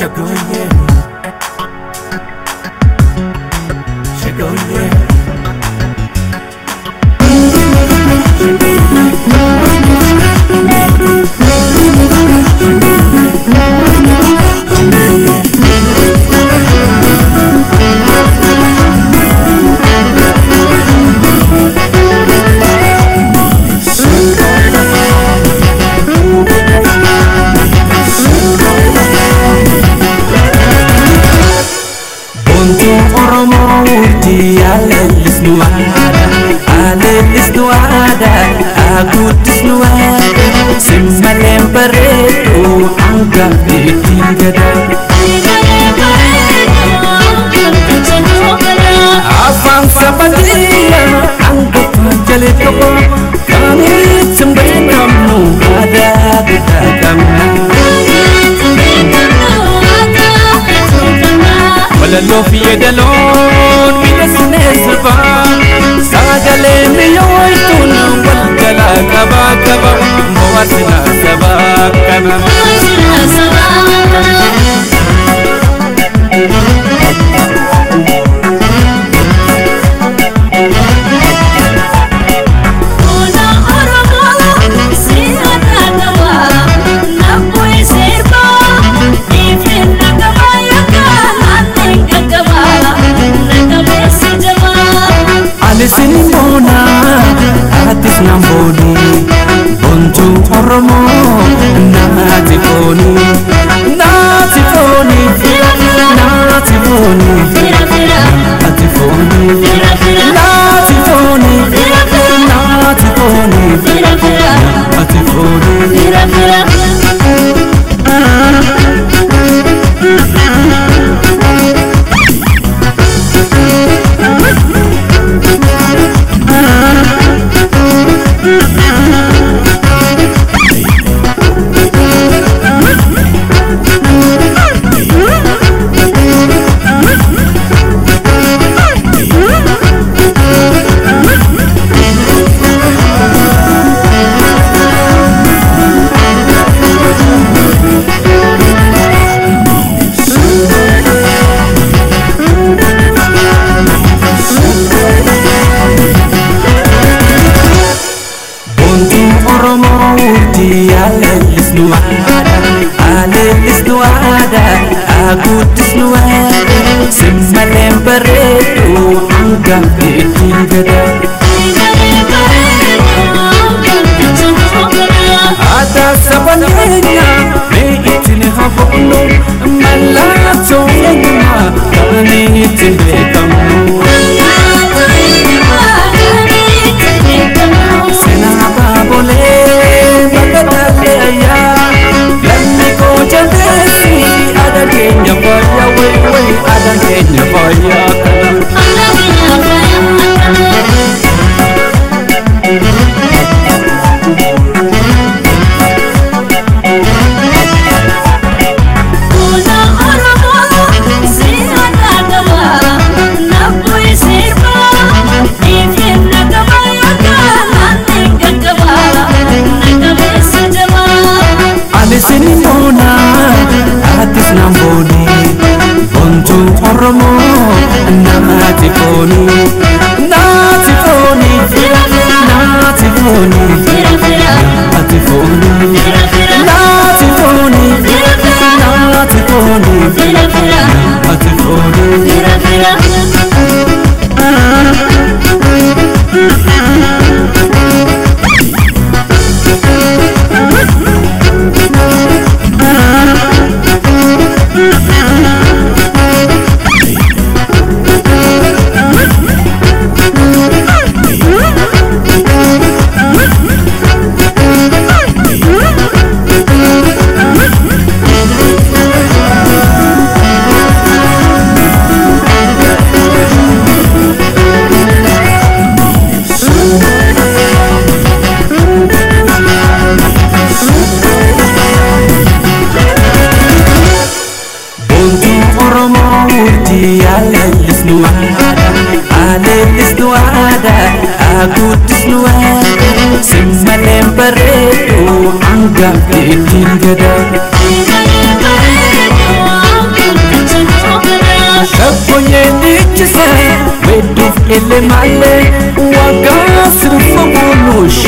Shagoye Shagoye Aadaa simmaleen bareedu hanga ittiin Alisin boona atis nan booni bontuu Oromoo Bontuu Oromoo urjii aleellisnu aadaa aleellisnu aadaa aguuddisnu aadaa simmaleen bareedu no male male wakasi mfobulush